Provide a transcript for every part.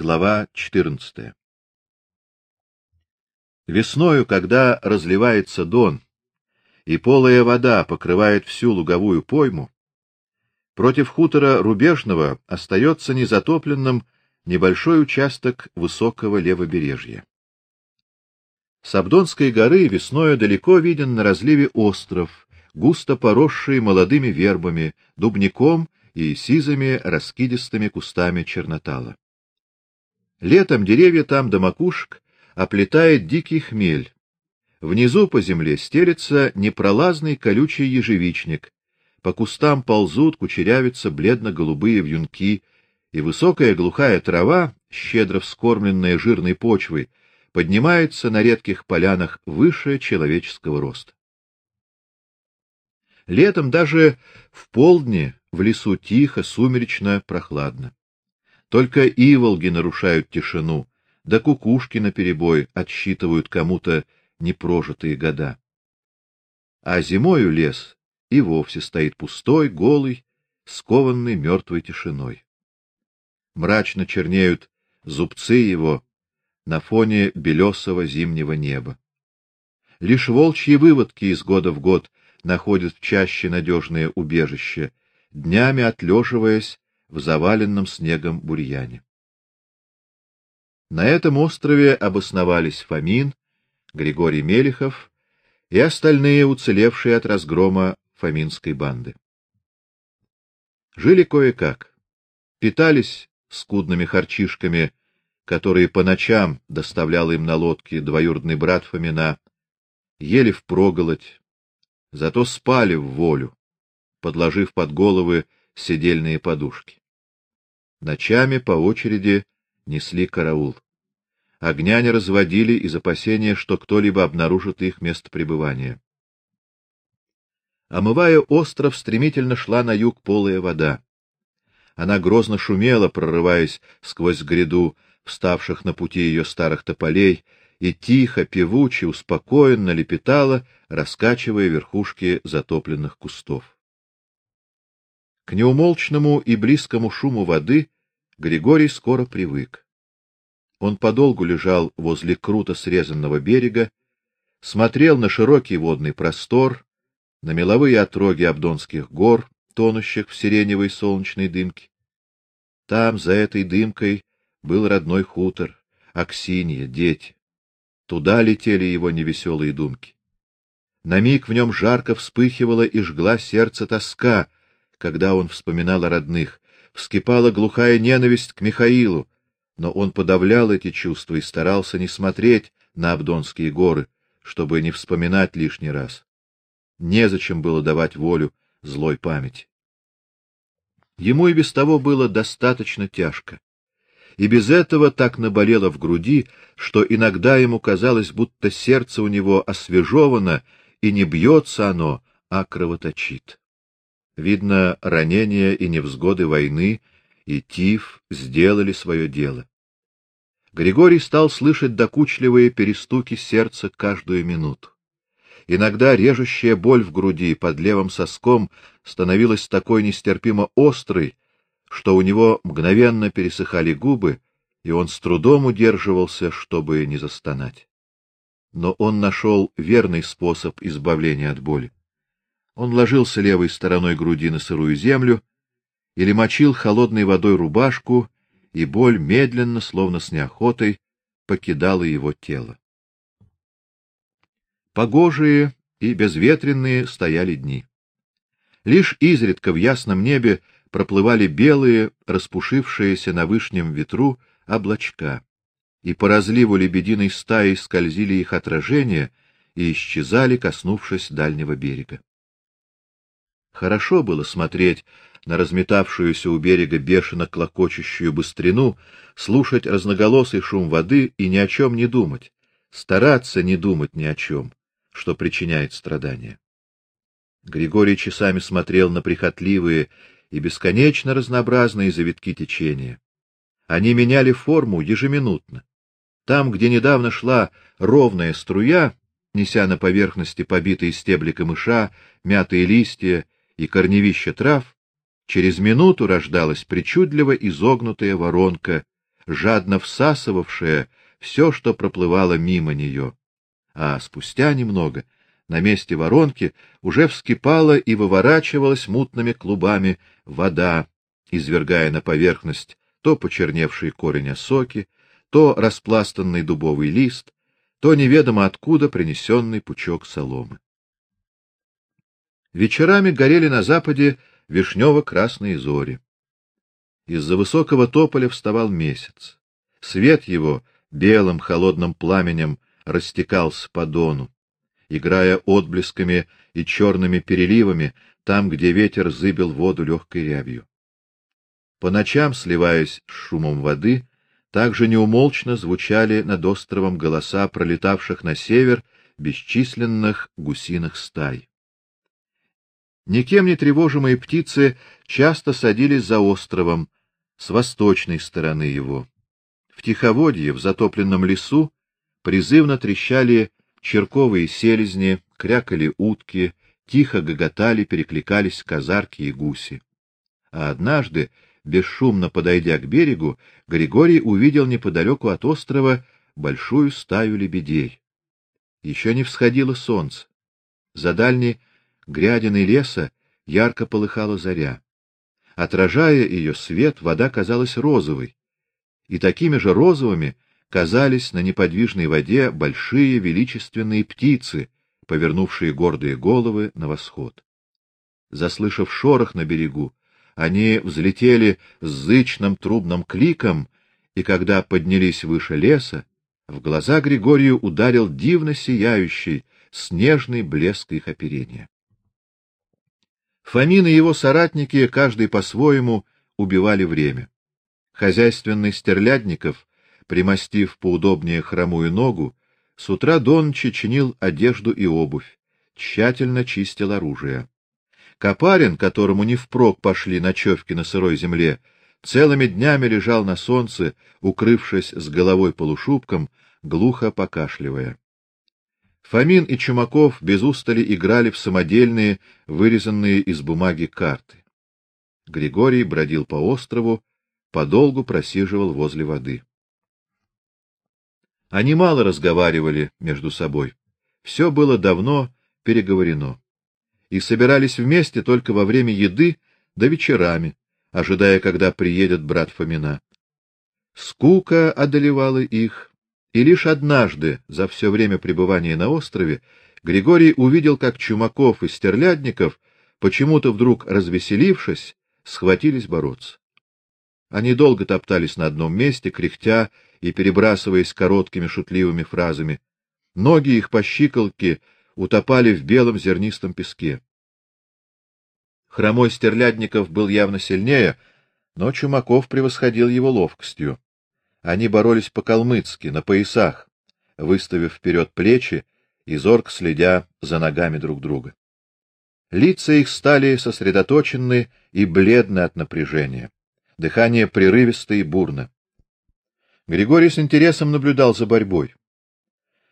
Глава 14. Весною, когда разливается дон, и полая вода покрывает всю луговую пойму, против хутора Рубежного остается незатопленным небольшой участок высокого левобережья. С Абдонской горы весною далеко виден на разливе остров, густо поросший молодыми вербами, дубняком и сизыми раскидистыми кустами чернотала. Летом деревья там до макушек оплетает дикий хмель. Внизу по земле стелется непролазный колючий ежевичник. По кустам ползут, кучерявятся бледно-голубые вьюнки, и высокая глухая трава, щедро вскормленная жирной почвой, поднимается на редких полянах выше человеческого роста. Летом даже в полдне в лесу тихо, сумеречно, прохладно. Только иволги нарушают тишину, да кукушки наперебой отсчитывают кому-то непрожитые года. А зимою лес и вовсе стоит пустой, голый, скованный мертвой тишиной. Мрачно чернеют зубцы его на фоне белесого зимнего неба. Лишь волчьи выводки из года в год находят в чаще надежное убежище, днями отлеживаясь в заваленном снегом бурьяне. На этом острове обосновались Фомин, Григорий Мелехов и остальные уцелевшие от разгрома фоминской банды. Жили кое-как. Питались скудными харчишками, которые по ночам доставлял им на лодке двоюродный брат Фомина, ели впроголодь, зато спали в волю, подложив под головы седельные подушки. Ночами по очереди несли караул. Огня не разводили из опасения, что кто-либо обнаружит их место пребывания. Омывая остров, стремительно шла на юг полая вода. Она грозно шумела, прорываясь сквозь гряду вставших на пути ее старых тополей, и тихо, певуче, успокоенно лепетала, раскачивая верхушки затопленных кустов. К неумолчному и близкому шуму воды Григорий скоро привык. Он подолгу лежал возле круто срезанного берега, смотрел на широкий водный простор, на меловые отроги Абдонских гор, тонущих в сиреневой солнечной дымке. Там, за этой дымкой, был родной хутор, Аксинья, дети. Туда летели его невеселые думки. На миг в нем жарко вспыхивала и жгла сердце тоска, когда он вспоминал о родных, вскипала глухая ненависть к Михаилу, но он подавлял эти чувства и старался не смотреть на Абдонские горы, чтобы не вспоминать лишний раз. Незачем было давать волю злой памяти. Ему и без того было достаточно тяжко. И без этого так наболело в груди, что иногда ему казалось, будто сердце у него освежевано, и не бьется оно, а кровоточит. Видно, ранения и невзгоды войны и тиф сделали свое дело. Григорий стал слышать докучливые перестуки сердца каждую минуту. Иногда режущая боль в груди под левым соском становилась такой нестерпимо острой, что у него мгновенно пересыхали губы, и он с трудом удерживался, чтобы не застонать. Но он нашел верный способ избавления от боли. Он ложился левой стороной груди на сырую землю или мочил холодной водой рубашку, и боль медленно, словно с неохотой, покидала его тело. Погожие и безветренные стояли дни. Лишь изредка в ясном небе проплывали белые, распушившиеся на вышнем ветру облачка, и по разливу лебединой стаи скользили их отражения и исчезали, коснувшись дальнего берега. Хорошо было смотреть на разметавшуюся у берега бешено клокочущую быстрину, слушать разноголосый шум воды и ни о чем не думать, стараться не думать ни о чем, что причиняет страдания. Григорий часами смотрел на прихотливые и бесконечно разнообразные завитки течения. Они меняли форму ежеминутно. Там, где недавно шла ровная струя, неся на поверхности побитые стебли камыша, мятые листья и корневища трав, через минуту рождалась причудливо изогнутая воронка, жадно всасывавшая все, что проплывало мимо нее. А спустя немного на месте воронки уже вскипала и выворачивалась мутными клубами вода, извергая на поверхность то почерневший корень осоки, то распластанный дубовый лист, то неведомо откуда принесенный пучок соломы. Вечерами горели на западе вишнево-красные зори. Из-за высокого тополя вставал месяц. Свет его белым холодным пламенем растекался по дону, играя отблесками и черными переливами там, где ветер зыбил воду легкой рябью. По ночам, сливаясь с шумом воды, также неумолчно звучали над островом голоса пролетавших на север бесчисленных гусиных стай. Никем не тревожимые птицы часто садились за островом с восточной стороны его. В тиховодье, в затопленном лесу, призывно трещали черковые селезни, крякали утки, тихо гоготали, перекликались казарки и гуси. А однажды, бесшумно подойдя к берегу, Григорий увидел неподалеку от острова большую стаю лебедей. Еще не всходило солнце. За дальней грядиной леса ярко полыхала заря. Отражая ее свет, вода казалась розовой, и такими же розовыми казались на неподвижной воде большие величественные птицы, повернувшие гордые головы на восход. Заслышав шорох на берегу, они взлетели с зычным трубным кликом, и когда поднялись выше леса, в глаза Григорию ударил дивно сияющий снежный блеск их оперения. Фомин и его соратники, каждый по-своему, убивали время. Хозяйственный Стерлядников, примостив поудобнее хромую ногу, с утра до ночи чинил одежду и обувь, тщательно чистил оружие. Копарин, которому не впрок пошли ночевки на сырой земле, целыми днями лежал на солнце, укрывшись с головой полушубком, глухо покашливая. Фомин и Чумаков без устали играли в самодельные, вырезанные из бумаги карты. Григорий бродил по острову, подолгу просиживал возле воды. Они мало разговаривали между собой. Все было давно переговорено. И собирались вместе только во время еды да вечерами, ожидая, когда приедет брат Фомина. Скука одолевала их, и лишь однажды за все время пребывания на острове Григорий увидел, как Чумаков и Стерлядников, почему-то вдруг развеселившись, схватились бороться. Они долго топтались на одном месте, кряхтя и перебрасываясь короткими шутливыми фразами. Ноги их по щиколотке утопали в белом зернистом песке. Хромой Стерлядников был явно сильнее, но Чумаков превосходил его ловкостью. Они боролись по-калмыцки, на поясах, выставив вперед плечи и зорко следя за ногами друг друга. Лица их стали сосредоточенны и бледны от напряжения. Дыхание прерывисто и бурно. Григорий с интересом наблюдал за борьбой.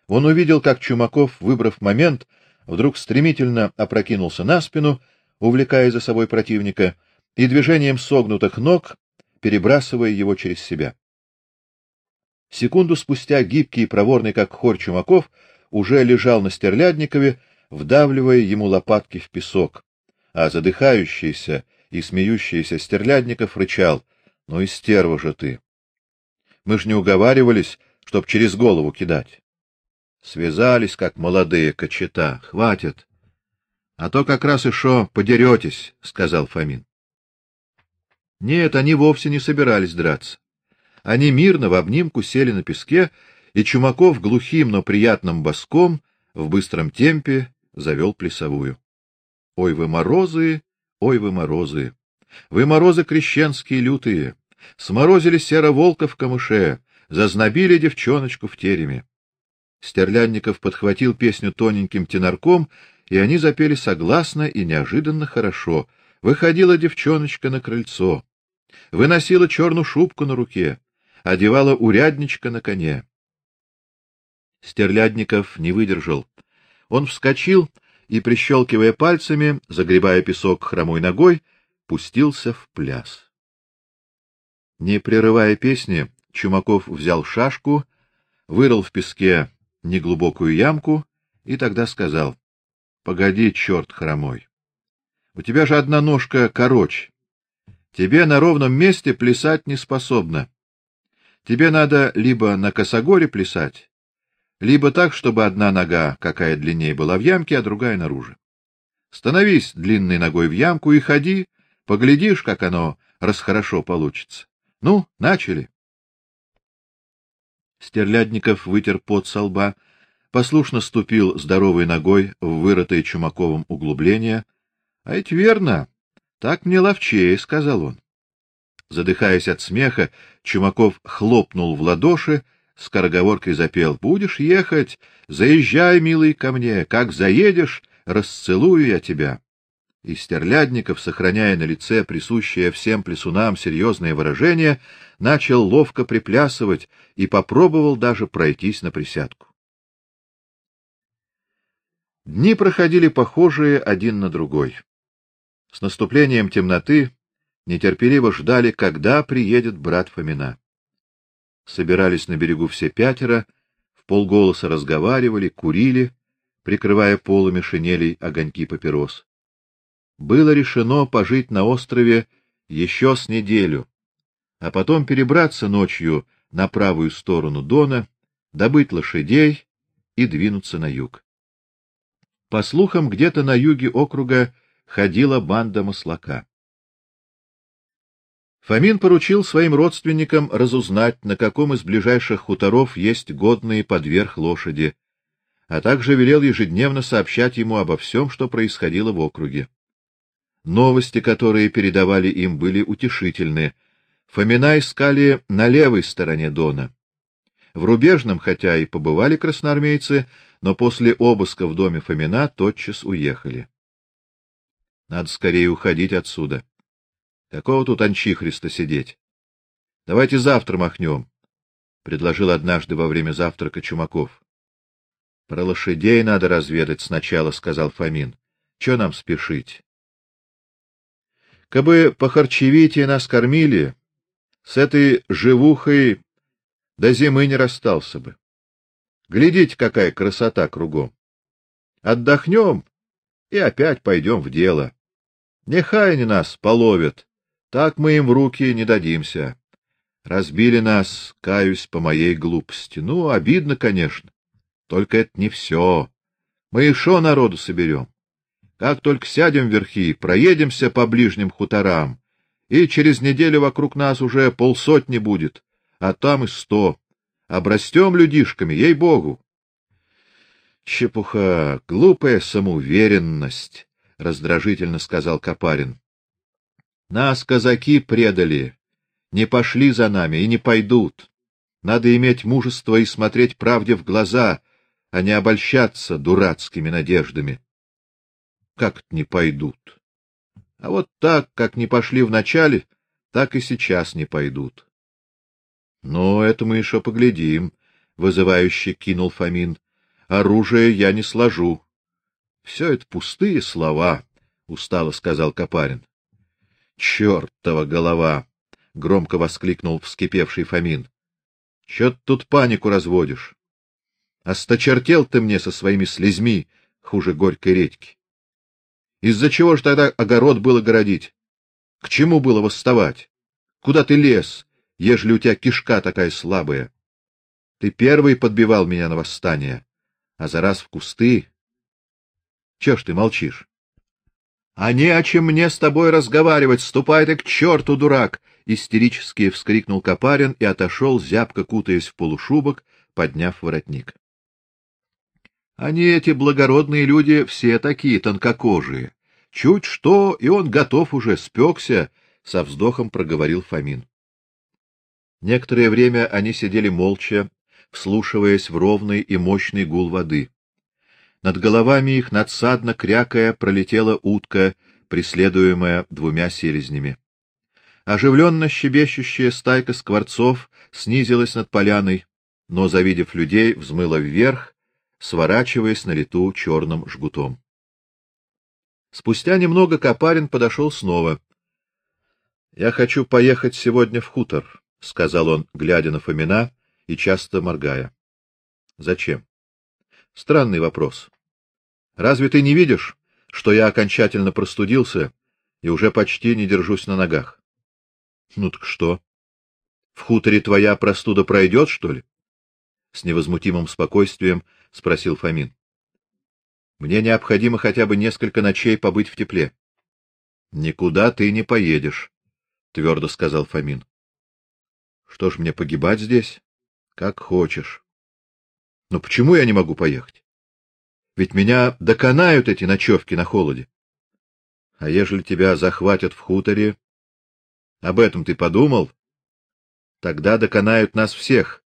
Он увидел, как Чумаков, выбрав момент, вдруг стремительно опрокинулся на спину, увлекая за собой противника, и движением согнутых ног перебрасывая его через себя. Секунду спустя гибкий и проворный, как хорь Чумаков, уже лежал на Стерлядникове, вдавливая ему лопатки в песок, а задыхающийся и смеющийся Стерлядников рычал: "Ну и стерва же ты. Мы ж не уговаривались, чтоб через голову кидать. Связались как молодые кочета. Хватит. А то как раз и шо подеретесь", сказал Фомин. Нет, они вовсе не собирались драться. Они мирно в обнимку сели на песке, и Чумаков глухим, но приятным баском в быстром темпе завел плясовую. Ой вы морозы, ой вы морозы. Вы морозы крещенские лютые. Сморозили серо волка в камыше, зазнобили девчоночку в тереме. Стерлянников подхватил песню тоненьким тенорком, и они запели согласно и неожиданно хорошо. Выходила девчоночка на крыльцо, выносила черную шубку на руке, одевала урядничка на коне. Стерлядников не выдержал. Он вскочил и, прищелкивая пальцами, загребая песок хромой ногой, пустился в пляс. Не прерывая песни, Чумаков взял шашку, вырыл в песке неглубокую ямку и тогда сказал: "Погоди, черт хромой. У тебя же одна ножка короче. Тебе на ровном месте плясать не способна. Тебе надо либо на косогоре плясать, либо так, чтобы одна нога, какая длиннее была в ямке, а другая наружу. Становись длинной ногой в ямку и ходи, поглядишь, как оно расхорошо получится. Ну, начали. Стерлядников вытер пот со лба, послушно ступил здоровой ногой в вырытое Чумаковым углубление. — А ведь верно. Так мне ловчее, — сказал он. Задыхаясь от смеха, Чумаков хлопнул в ладоши, скороговоркой запел: "Будешь ехать, заезжай, милый, ко мне, как заедешь, расцелую я тебя". И Стерлядников, сохраняя на лице присущее всем плесунам серьезное выражение, начал ловко приплясывать и попробовал даже пройтись на присядку. Дни проходили похожие один на другой. С наступлением темноты нетерпеливо ждали, когда приедет брат Фомина. Собирались на берегу все пятеро, в полголоса разговаривали, курили, прикрывая полами шинелей огоньки папирос. Было решено пожить на острове еще с неделю, а потом перебраться ночью на правую сторону Дона, добыть лошадей и двинуться на юг. По слухам, где-то на юге округа ходила банда маслака. Фомин поручил своим родственникам разузнать, на каком из ближайших хуторов есть годные подверх лошади, а также велел ежедневно сообщать ему обо всем, что происходило в округе. Новости, которые передавали им, были утешительны. Фомина искали на левой стороне Дона. В рубежном, хотя и побывали красноармейцы, но после обыска в доме Фомина тотчас уехали. Надо скорее уходить отсюда. Какого тут анчихриста сидеть? Давайте завтра махнем, — предложил однажды во время завтрака Чумаков. — Про лошадей надо разведать сначала, — сказал Фомин. — Че нам спешить? Кабы по харчевите нас кормили, с этой живухой до зимы не расстался бы. Глядите, какая красота кругом. Отдохнем и опять пойдем в дело. Нехай они нас половят, так мы им в руки не дадимся. Разбили нас, каюсь по моей глупости. Ну, обидно, конечно. Только это не все. Мы еще народу соберем. Как только сядем верхи, проедемся по ближним хуторам, и через неделю вокруг нас уже полсотни будет, а там и сто. Обрастем людишками, ей-богу. Чепуха, глупая самоуверенность, раздражительно сказал Капарин. Нас казаки предали, не пошли за нами и не пойдут. Надо иметь мужество и смотреть правде в глаза, а не обольщаться дурацкими надеждами. Как не пойдут? А вот так, как не пошли вначале, так и сейчас не пойдут. Ну, это мы еще поглядим, вызывающе кинул Фомин. Оружие я не сложу. Все это пустые слова, устало сказал Капарин. Чёртова голова! громко воскликнул вскипевший Фомин. Что ты тут панику разводишь? Осточертел ты мне со своими слезьми, хуже горькой редьки. Из-за чего ж тогда огород было городить? К чему было восставать? Куда ты лез, ежели у тебя кишка такая слабая? Ты первый подбивал меня на восстание, а за раз в кусты. Чего ж ты молчишь? А не о чем мне с тобой разговаривать, ступай ты к черту, дурак, истерически вскрикнул Капарин и отошел, зябко кутаясь в полушубок, подняв воротник. Они эти благородные люди все такие тонкокожие. Чуть что, и он готов уже, спекся, со вздохом проговорил Фомин. Некоторое время они сидели молча, вслушиваясь в ровный и мощный гул воды. Над головами их надсадно крякая пролетела утка, преследуемая двумя селезнями. Оживленно щебещущая стайка скворцов снизилась над поляной, но, завидев людей, взмыла вверх, сворачиваясь на лету черным жгутом. Спустя немного Капарин подошел снова. Я хочу поехать сегодня в хутор, сказал он, глядя на Фомина и часто моргая. Зачем? Странный вопрос. Разве ты не видишь, что я окончательно простудился и уже почти не держусь на ногах? Ну так что? В хуторе твоя простуда пройдет, что ли? С невозмутимым спокойствием спросил Фомин. Мне необходимо хотя бы несколько ночей побыть в тепле. Никуда ты не поедешь, твердо сказал Фомин. Что ж мне погибать здесь? Как хочешь. Но почему я не могу поехать? Ведь меня доконают эти ночевки на холоде. А ежели тебя захватят в хуторе, об этом ты подумал? Тогда доконают нас всех.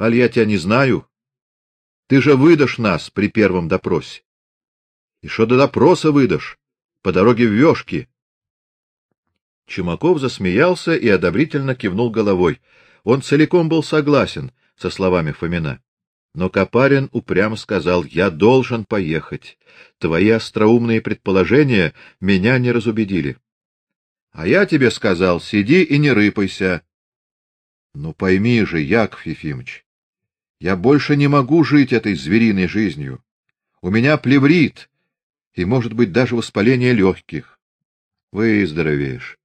Аль я тебя не знаю. Ты же выдашь нас при первом допросе. И что до допроса выдашь? По дороге в Вёшки. Чумаков засмеялся и одобрительно кивнул головой. Он целиком был согласен со словами Фомина. Но Капарин упрямо сказал: "Я должен поехать. Твои остроумные предположения меня не разубедили. А я тебе сказал: сиди и не рыпайся. Ну пойми же, Яков Ефимович, я больше не могу жить этой звериной жизнью. У меня плеврит и, может быть, даже воспаление легких. Выздоровеешь.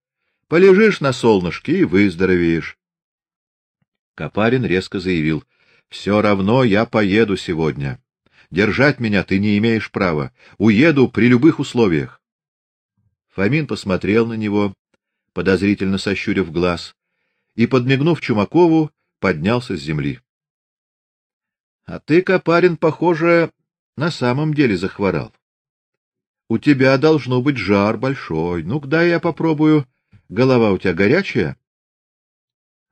Полежишь на солнышке и выздоровеешь. Капарин резко заявил: «Все равно я поеду сегодня. Держать меня ты не имеешь права. Уеду при любых условиях". Фомин посмотрел на него, подозрительно сощурив глаз, и подмигнув Чумакову, поднялся с земли. А ты, Капарин, похоже, на самом деле захворал. У тебя должно быть жар большой. Ну-ка, дай я попробую. Голова у тебя горячая?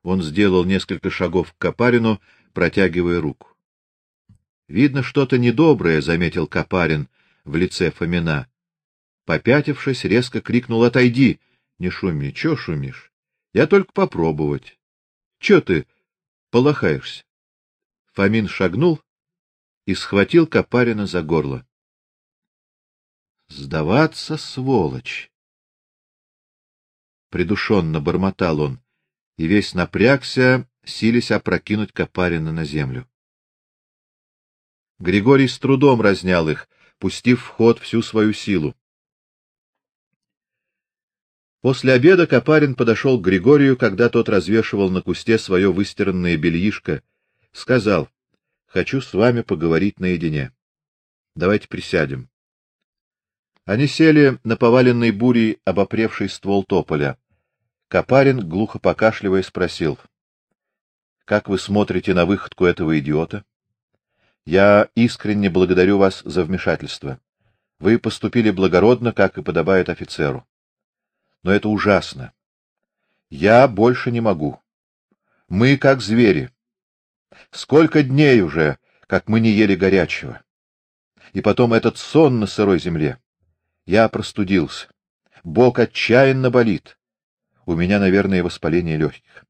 Он сделал несколько шагов к Капарину, протягивая руку. Видно что-то недоброе, заметил Капарин в лице Фомина. Попятившись, резко крикнул: "Отойди! Не шуми, что шумишь? Я только попробовать. Что ты полохаешься?" Фомин шагнул и схватил Капарина за горло. Сдаваться, сволочь. Придушенно бормотал он и весь напрягся, силясь опрокинуть Капарина на землю. Григорий с трудом разнял их, пустив в ход всю свою силу. После обеда Капарин подошел к Григорию, когда тот развешивал на кусте свое выстиранное бельишко, сказал: "Хочу с вами поговорить наедине. Давайте присядем". Они сели на поваленный бурей обопревший ствол тополя. Капарин, глухо покашливая, спросил: "Как вы смотрите на выходку этого идиота? Я искренне благодарю вас за вмешательство. Вы поступили благородно, как и подобает офицеру. Но это ужасно. Я больше не могу. Мы как звери. Сколько дней уже, как мы не ели горячего. И потом этот сон на сырой земле. Я простудился. Бок отчаянно болит. У меня, наверное, воспаление легких.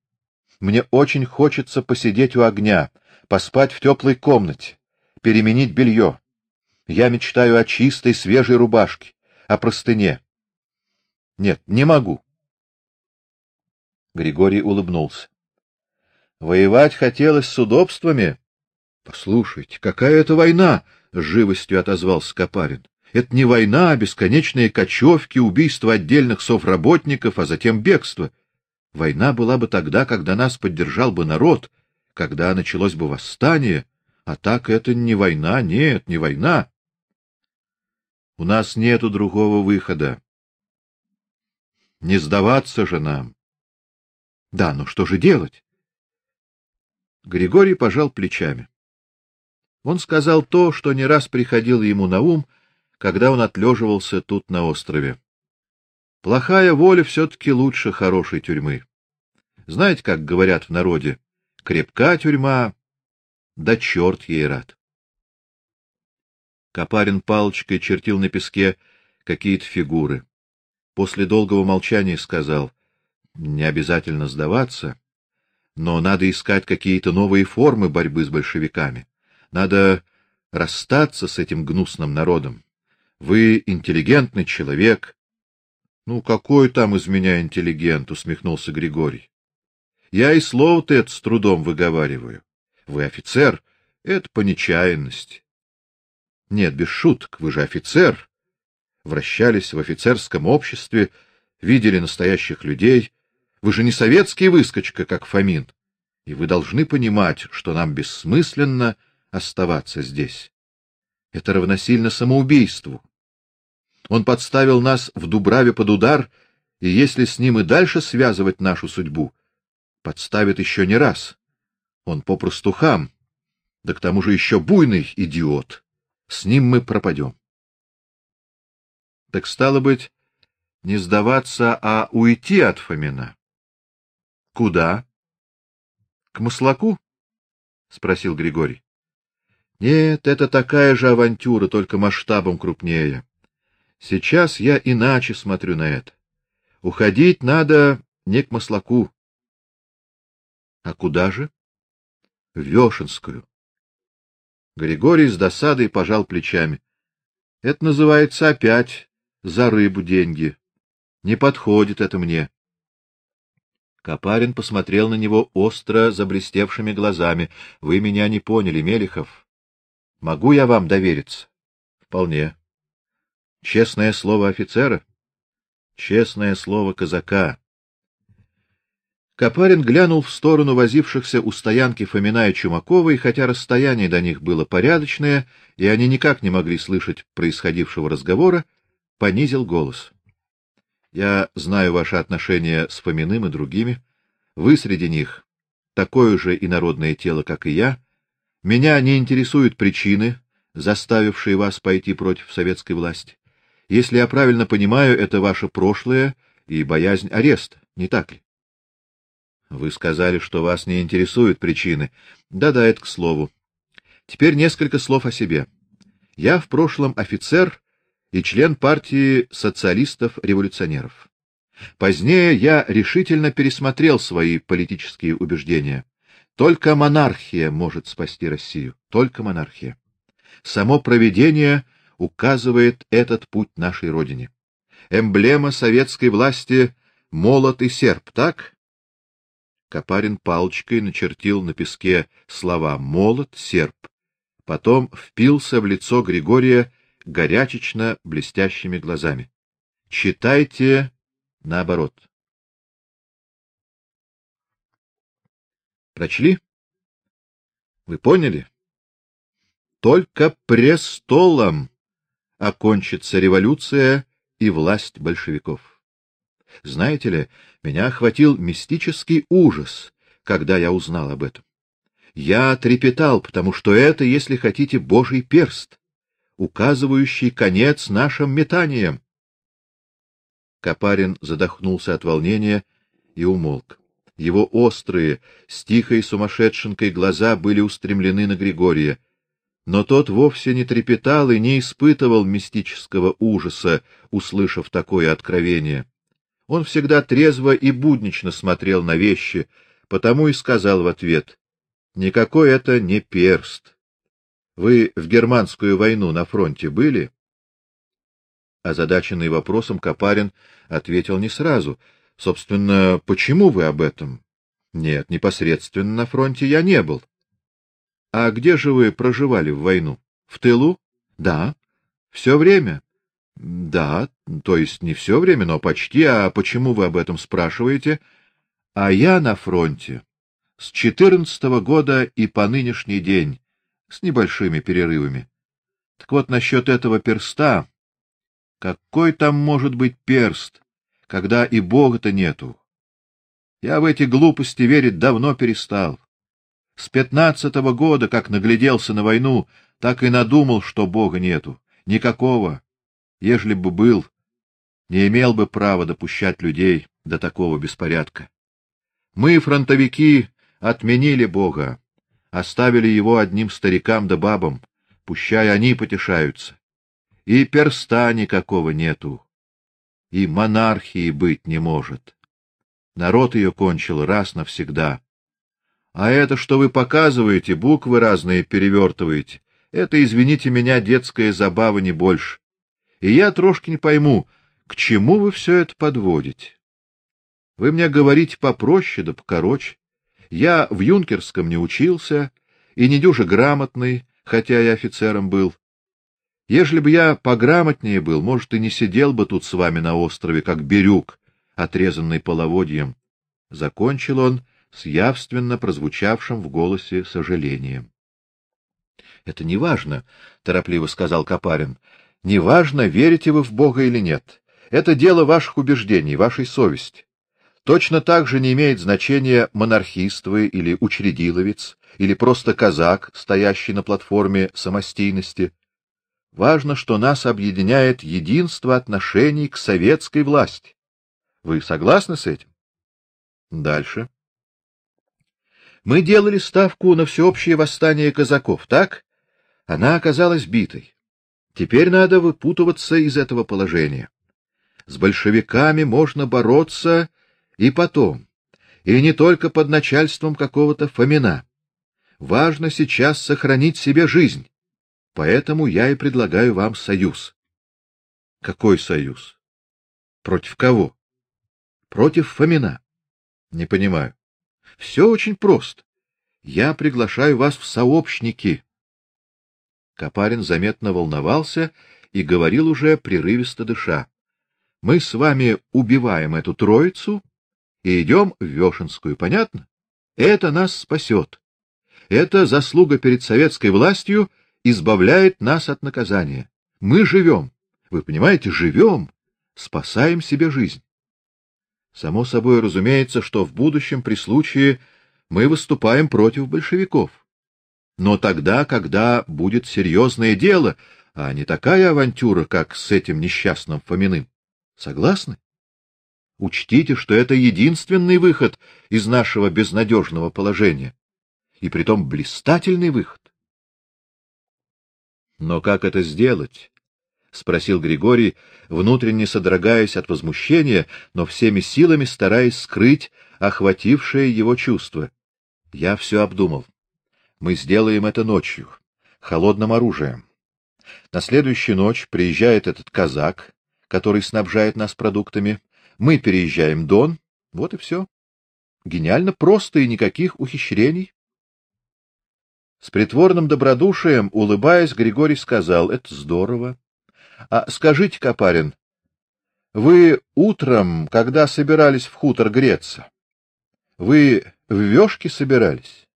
Мне очень хочется посидеть у огня, поспать в теплой комнате, переменить белье. Я мечтаю о чистой свежей рубашке, о простыне. Нет, не могу. Григорий улыбнулся. Воевать хотелось с удобствами. Послушайте, какая это война, с живостью отозвался Капарин. Это не война, а бесконечные кочевки, убийства отдельных совработников, а затем бегство. Война была бы тогда, когда нас поддержал бы народ, когда началось бы восстание, а так это не война, нет, не война. У нас нету другого выхода. Не сдаваться же нам. Да, но что же делать? Григорий пожал плечами. Он сказал то, что не раз приходило ему на ум, когда он отлеживался тут на острове. Плохая воля все таки лучше хорошей тюрьмы. Знаете, как говорят в народе: крепка тюрьма, да черт ей рад. Капарин палочкой чертил на песке какие-то фигуры. После долгого молчания сказал: "Не обязательно сдаваться, но надо искать какие-то новые формы борьбы с большевиками. Надо расстаться с этим гнусным народом. Вы интеллигентный человек. Ну какой там из меня интеллигент, усмехнулся Григорий. Я и слово-то это с трудом выговариваю. Вы офицер, это по нечаянности. Нет, без шуток, вы же офицер. Вращались в офицерском обществе, видели настоящих людей. Вы же не советский выскочка, как Фомин. И вы должны понимать, что нам бессмысленно оставаться здесь. Это равносильно самоубийству. Он подставил нас в Дубраве под удар, и если с ним и дальше связывать нашу судьбу, подставит еще не раз. Он попросту хам, да к тому же еще буйный идиот. С ним мы пропадем. Так стало быть, не сдаваться, а уйти от Фомина. Куда? К Маслаку? спросил Григорий. Нет, это такая же авантюра, только масштабом крупнее. Сейчас я иначе смотрю на это. Уходить надо не к Маслаку. А куда же? В Вешенскую. Григорий с досадой пожал плечами. Это называется опять за рыбу деньги. Не подходит это мне. Капарин посмотрел на него остро заблестевшими глазами. Вы меня не поняли, Мелихов. Могу я вам довериться? Вполне. Честное слово офицера, честное слово казака. Капарин глянул в сторону возившихся у стоянки Фомина и Чумакова, и хотя расстояние до них было порядочное, и они никак не могли слышать происходившего разговора, понизил голос. Я знаю ваши отношения с Фоминым и другими. Вы среди них такое же инородное тело, как и я. Меня не интересуют причины, заставившие вас пойти против советской власти. Если я правильно понимаю, это ваше прошлое и боязнь ареста, не так ли? Вы сказали, что вас не интересуют причины. Да-да, это к слову. Теперь несколько слов о себе. Я в прошлом офицер и член партии социалистов-революционеров. Позднее я решительно пересмотрел свои политические убеждения. Только монархия может спасти Россию, только монархия. Само провидение указывает этот путь нашей родине. Эмблема советской власти молот и серп, так? Капарин палочкой начертил на песке слова молот, серп, потом впился в лицо Григория горячечно блестящими глазами. Читайте наоборот. Прочли? Вы поняли? Только престолом окончится революция и власть большевиков. Знаете ли, меня охватил мистический ужас, когда я узнал об этом. Я трепетал, потому что это, если хотите, Божий перст, указывающий конец нашим метаниям. Капарин задохнулся от волнения и умолк. Его острые, с тихой сумасшедшенкой глаза были устремлены на Григория но тот вовсе не трепетал и не испытывал мистического ужаса, услышав такое откровение. Он всегда трезво и буднично смотрел на вещи, потому и сказал в ответ: "Никакой это не перст. Вы в германскую войну на фронте были?" Озадаченный вопросом Капарин ответил не сразу. Собственно, почему вы об этом? Нет, непосредственно на фронте я не был. А где же вы проживали в войну? В тылу? Да. Все время? Да, то есть не все время, но почти. А почему вы об этом спрашиваете? А я на фронте с четырнадцатого года и по нынешний день, с небольшими перерывами. Так вот насчет этого перста. Какой там может быть перст, когда и Бога-то нету? Я в эти глупости верить давно перестал. С пятнадцатого года, как нагляделся на войну, так и надумал, что Бога нету. Никакого. Ежели бы был, не имел бы права допущать людей до такого беспорядка. Мы, фронтовики, отменили Бога, оставили его одним старикам да бабам, пущай они потешаются. И перста никакого нету, и монархии быть не может. Народ ее кончил раз навсегда. А это, что вы показываете, буквы разные перевертываете, это, извините меня, детская забава не больше. И я трошки не пойму, к чему вы все это подводите. Вы мне говорите попроще да покороче. Я в юнкерском не учился и не дюже грамотный, хотя и офицером был. Ежели бы я пограмотнее был, может, и не сидел бы тут с вами на острове, как берюк, отрезанный половодьем. Закончил он с явственно прозвучавшим в голосе сожалением. — Это не важно, — торопливо сказал Капарин. — Не важно, верите вы в Бога или нет. Это дело ваших убеждений, вашей совести. Точно так же не имеет значения монархист вы или учредиловец, или просто казак, стоящий на платформе самостийности. Важно, что нас объединяет единство отношений к советской власти. Вы согласны с этим? Дальше. Мы делали ставку на всеобщее восстание казаков, так? Она оказалась битой. Теперь надо выпутываться из этого положения. С большевиками можно бороться и потом, и не только под начальством какого-то Фомина. Важно сейчас сохранить себе жизнь. Поэтому я и предлагаю вам союз. Какой союз? Против кого? Против Фомина. Не понимаю. Все очень просто. Я приглашаю вас в сообщники. Капарин заметно волновался и говорил уже прерывисто дыша. Мы с вами убиваем эту троицу и идем в Вешенскую, понятно? Это нас спасет. Это заслуга перед советской властью избавляет нас от наказания. Мы живем, вы понимаете, живем, спасаем себе жизнь. Само собой разумеется, что в будущем при случае мы выступаем против большевиков. Но тогда, когда будет серьезное дело, а не такая авантюра, как с этим несчастным Фоминым. Согласны? Учтите, что это единственный выход из нашего безнадежного положения, и притом блистательный выход. Но как это сделать? Спросил Григорий, внутренне содрогаясь от возмущения, но всеми силами стараясь скрыть охватившее его чувство. Я все обдумал. Мы сделаем это ночью, холодным оружием. На следующую ночь приезжает этот казак, который снабжает нас продуктами. Мы переезжаем Дон. Вот и все. Гениально просто и никаких ухищрений. С притворным добродушием, улыбаясь, Григорий сказал: "Это здорово. А скажите, Капарин, вы утром, когда собирались в хутор греться, вы в вёшке собирались?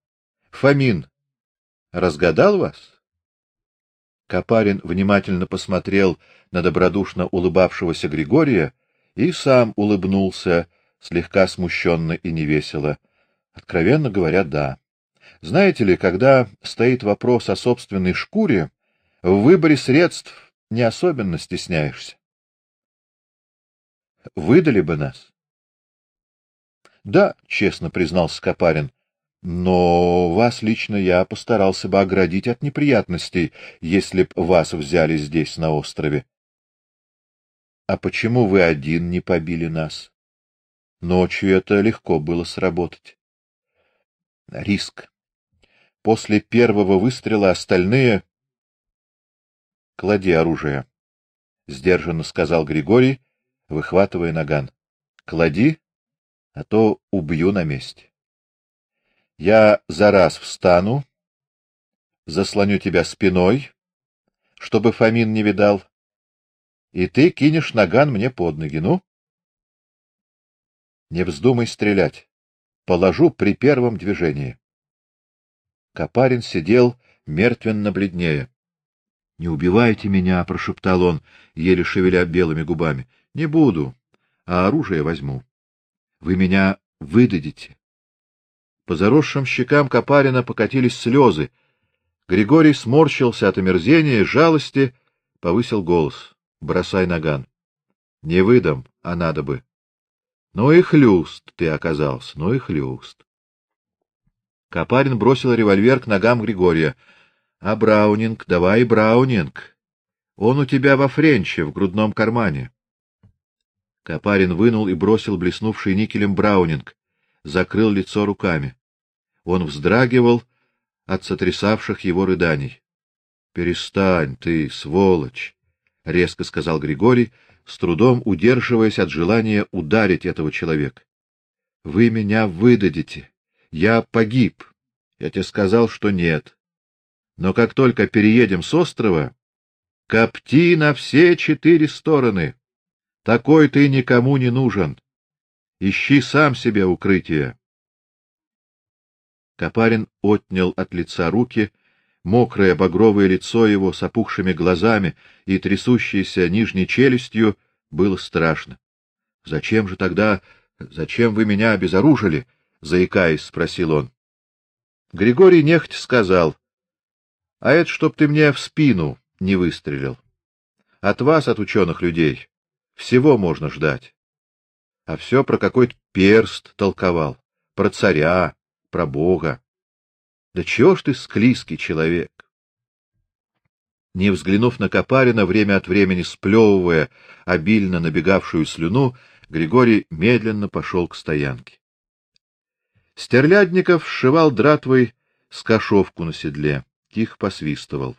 Фомин разгадал вас?" Капарин внимательно посмотрел на добродушно улыбавшегося Григория и сам улыбнулся, слегка смущенно и невесело. Откровенно говоря, да. Знаете ли, когда стоит вопрос о собственной шкуре, в выборе средств не особенно стесняешься. Выдали бы нас. Да, честно признался Капарин. Но вас лично я постарался бы оградить от неприятностей, если б вас взяли здесь на острове. А почему вы один не побили нас? Ночью это легко было сработать. Риск. После первого выстрела остальные Клади оружие, сдержанно сказал Григорий, выхватывая наган. Клади, а то убью на месте. Я за раз встану, заслоню тебя спиной, чтобы Фомин не видал, и ты кинешь наган мне под ноги, ну? Не вздумай стрелять. Положу при первом движении. Капарин сидел мертвенно бледнее. Не убивайте меня, прошептал он, еле шевеля белыми губами. Не буду, а оружие возьму. Вы меня выдадите. По заросшим щекам Капарина покатились слезы. Григорий сморщился от омерзения, жалости, повысил голос: "Бросай наган. Не выдам, а надо бы. Ну и хлюст ты оказался, ну и хлюст". Капарин бросил револьвер к ногам Григория. "А Браунинг, давай Браунинг. Он у тебя во френче в грудном кармане". Капарин вынул и бросил блеснувший никелем Браунинг закрыл лицо руками. Он вздрагивал от сотрясавших его рыданий. Перестань ты, сволочь, резко сказал Григорий, с трудом удерживаясь от желания ударить этого человека. Вы меня выдадите. Я погиб. Я тебе сказал, что нет. Но как только переедем с острова, копти на все четыре стороны. Такой ты никому не нужен. Ищи сам себе укрытие. Капарин отнял от лица руки, мокрое багровое лицо его с опухшими глазами и трясущейся нижней челюстью было страшно. Зачем же тогда, зачем вы меня обезоружили? заикаясь, спросил он. Григорий нехотя сказал: "А это чтоб ты мне в спину не выстрелил. От вас, от ученых людей, всего можно ждать. А все про какой-то перст толковал, про царя, про бога. Да чего ж ты склизкий человек? Не взглянув на Копарина, время от времени сплевывая обильно набегавшую слюну, Григорий медленно пошел к стоянке. Стерлядников сшивал дратвой скашовку на седле, тихо посвистывал.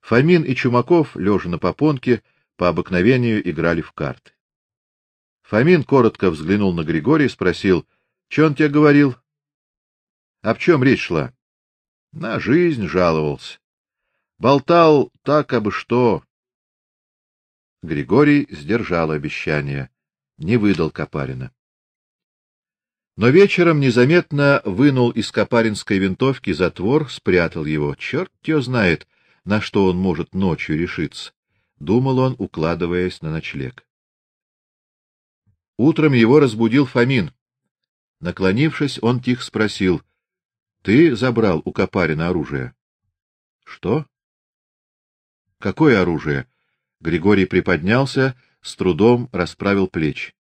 Фомин и Чумаков, лежа на попонке, по обыкновению играли в карты. Фомин коротко взглянул на Григория и спросил: "Что он тебе говорил?" "Об чем речь шла?" "На жизнь жаловался. Болтал так обо что". Григорий сдержал обещание, не выдал Копарина. Но вечером незаметно вынул из копаринской винтовки затвор, спрятал его. Черт его знает, на что он может ночью решиться, думал он, укладываясь на ночлег. Утром его разбудил Фомин. Наклонившись, он тихо спросил: "Ты забрал у Копарина оружие?" "Что? Какое оружие?" Григорий приподнялся, с трудом расправил плечи.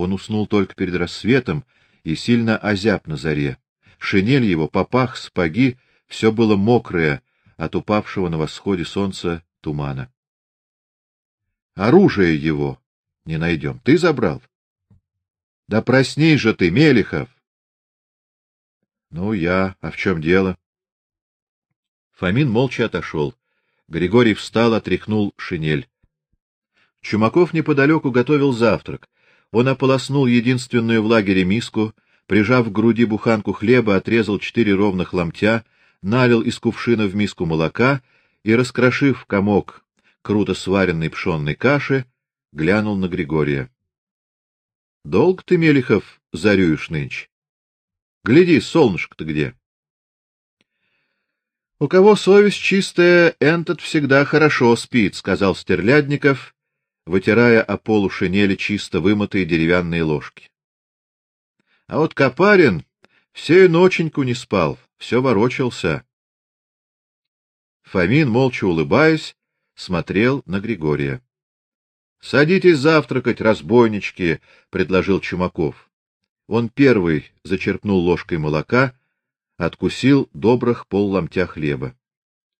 Он уснул только перед рассветом и сильно озяб на заре. Шинель его, попах, спаги все было мокрое от упавшего на восходе солнца тумана. Оружие его не найдем. Ты забрал? Да проснись же ты, Мелихов. Ну я, а в чем дело? Фомин молча отошел. Григорий встал, отряхнул шинель. Чумаков неподалеку готовил завтрак. Он ополоснул единственную в лагере миску, прижав к груди буханку хлеба, отрезал четыре ровных ломтя, налил из кувшина в миску молока и, раскрошив комок круто сваренной пшенной каши, глянул на Григория. — Долг ты, Мелихов, зарюешь нынче? Гляди, солнышко-то где? — У кого совесть чистая, этот всегда хорошо спит, — сказал Стерлядников вытирая о полу шинели чисто вымытые деревянные ложки. А вот Копарин всю ноченьку не спал, все ворочался. Фомин, молча улыбаясь, смотрел на Григория. — Садитесь завтракать, разбойнички, — предложил Чумаков. Он первый зачерпнул ложкой молока, откусил добрых полломтя хлеба.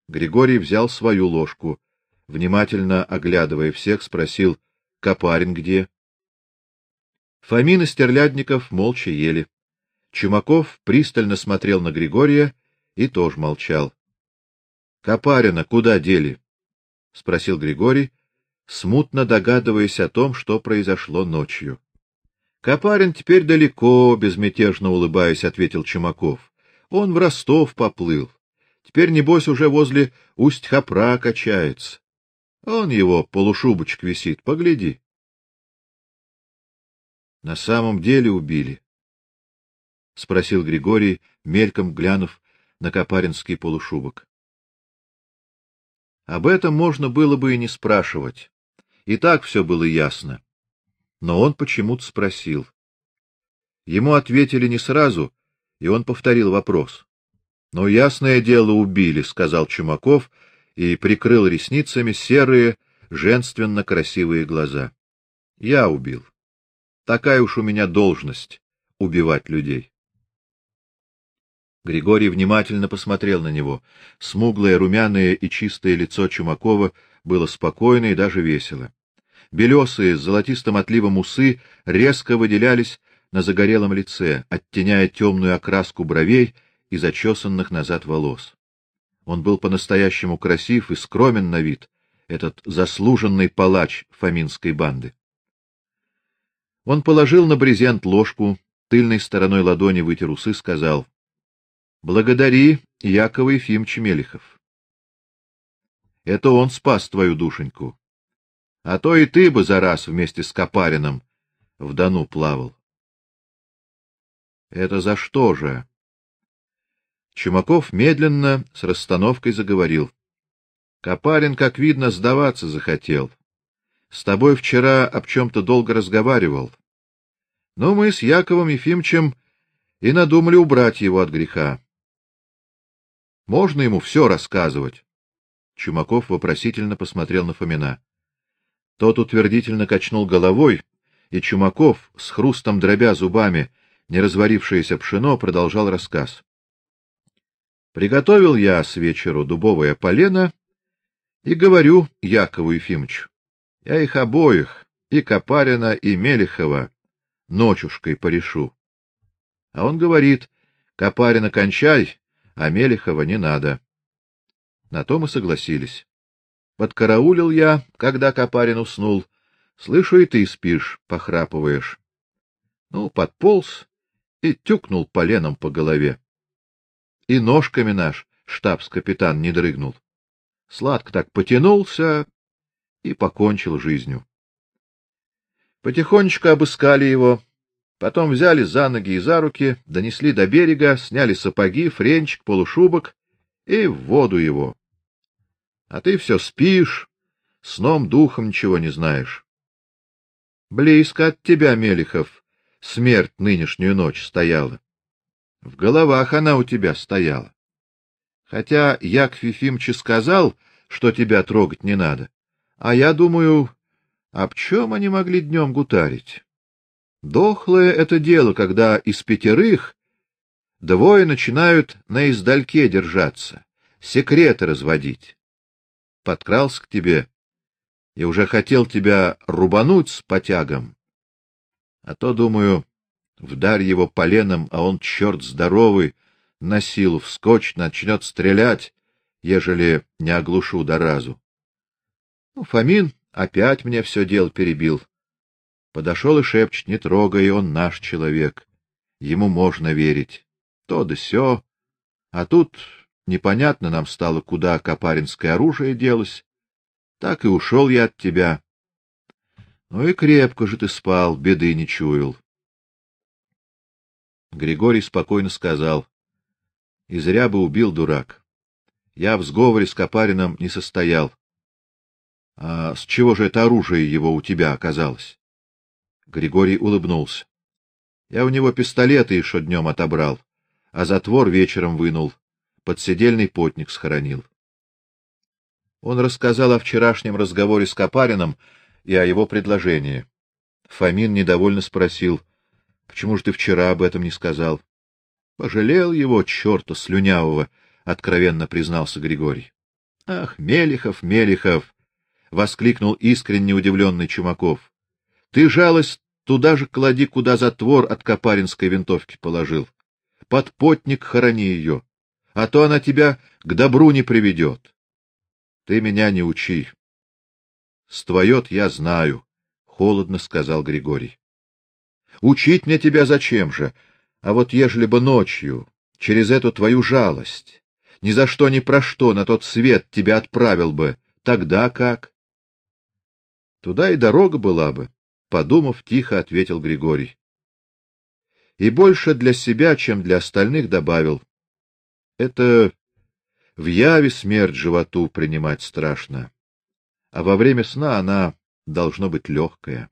Григорий взял свою ложку — внимательно оглядывая всех, спросил: "Копарин где?" Фомин и Стерлядников молча ели. Чумаков пристально смотрел на Григория и тоже молчал. "Копарина куда дели?" спросил Григорий, смутно догадываясь о том, что произошло ночью. Копарин теперь далеко, безмятежно улыбаясь, ответил Чумаков. Он в Ростов поплыл. Теперь небось уже возле Усть-Хапра качается. Он его полушубочек висит, погляди. На самом деле убили? спросил Григорий, мельком глянув на копаринский полушубок. Об этом можно было бы и не спрашивать. И так все было ясно. Но он почему-то спросил. Ему ответили не сразу, и он повторил вопрос. "Но ясное дело убили", сказал Чумаков и прикрыл ресницами серые, женственно красивые глаза. Я убил. Такая уж у меня должность убивать людей. Григорий внимательно посмотрел на него. Смуглое, румяное и чистое лицо Чумакова было спокойно и даже весело. Белесые с золотистым отливом усы резко выделялись на загорелом лице, оттеняя темную окраску бровей и зачесанных назад волос. Он был по-настоящему красив и скромен на вид, этот заслуженный палач фаминской банды. Он положил на брезент ложку, тыльной стороной ладони вытер усы, сказал: "Благодари Якова Ефимовича Мелихов. Это он спас твою душеньку. А то и ты бы за раз вместе с Копариным в Дону плавал". Это за что же? Чумаков медленно с расстановкой заговорил. Копарин, как видно, сдаваться захотел. С тобой вчера об чем то долго разговаривал. Но мы с Яковом Ефимовичем и надумали убрать его от греха. Можно ему все рассказывать. Чумаков вопросительно посмотрел на Фомина. Тот утвердительно качнул головой, и Чумаков, с хрустом дробя зубами неразварившееся пшено, продолжал рассказ. Приготовил я с вечеру дубовое полено и говорю Якову Ефимовичу: "Я их обоих, и Копарина, и Мелехова, ночушкой порешу". А он говорит: "Копарина кончай, а Мелехова не надо". На то мы согласились. Подкараулил я, когда Копарин уснул. Слышу, и ты спишь, похрапываешь. Ну, подполз и тюкнул поленом по голове и ножками наш штабс-капитан не дрыгнул. Сладко так потянулся и покончил жизнью. Потихонечку обыскали его, потом взяли за ноги и за руки, донесли до берега, сняли сапоги, френчик, полушубок и в воду его. А ты все спишь, сном духом ничего не знаешь. Близко от тебя, Мелихов, смерть нынешнюю ночь стояла. В головах она у тебя стояла. Хотя Яков Ефимович сказал, что тебя трогать не надо. А я думаю, об чем они могли днем гутарить? Дохлое это дело, когда из пятерых двое начинают на издальке держаться, секреты разводить. Подкрался к тебе и уже хотел тебя рубануть с потягом. А то, думаю, Вдарь его поленом, а он черт здоровый, на силу вскочит, начнет стрелять, ежели не оглушу до разу. Ну, Фомин опять мне все дело перебил. Подошел и шепчет: "Не трогай, он наш человек. Ему можно верить". То да сё. А тут непонятно нам стало, куда копаринское оружие делось. Так и ушел я от тебя. Ну и крепко же ты спал, беды не чуял. Григорий спокойно сказал: "И зря бы убил дурак. Я в сговоре с Копариным не состоял. А с чего же это оружие его у тебя оказалось?" Григорий улыбнулся. "Я у него пистолеты еще днем отобрал, а затвор вечером вынул, подседельный потник схоронил." Он рассказал о вчерашнем разговоре с Копариным и о его предложении. Фомин недовольно спросил: Почему же ты вчера об этом не сказал? Пожалел его чёрта слюнявого, откровенно признался Григорий. Ах, Мелихов, Мелихов, воскликнул искренне удивленный Чумаков. Ты жалость туда же клади, куда затвор от копаринской винтовки положил. Под потник хорони ее, а то она тебя к добру не приведет. Ты меня не учи. Ствоет я знаю, холодно сказал Григорий. Учить мне тебя зачем же? А вот ежели бы ночью, через эту твою жалость, ни за что ни про что на тот свет тебя отправил бы, тогда как? Туда и дорога была бы, подумав, тихо ответил Григорий. И больше для себя, чем для остальных добавил: это в яве смерть животу принимать страшно, а во время сна она должно быть легкая.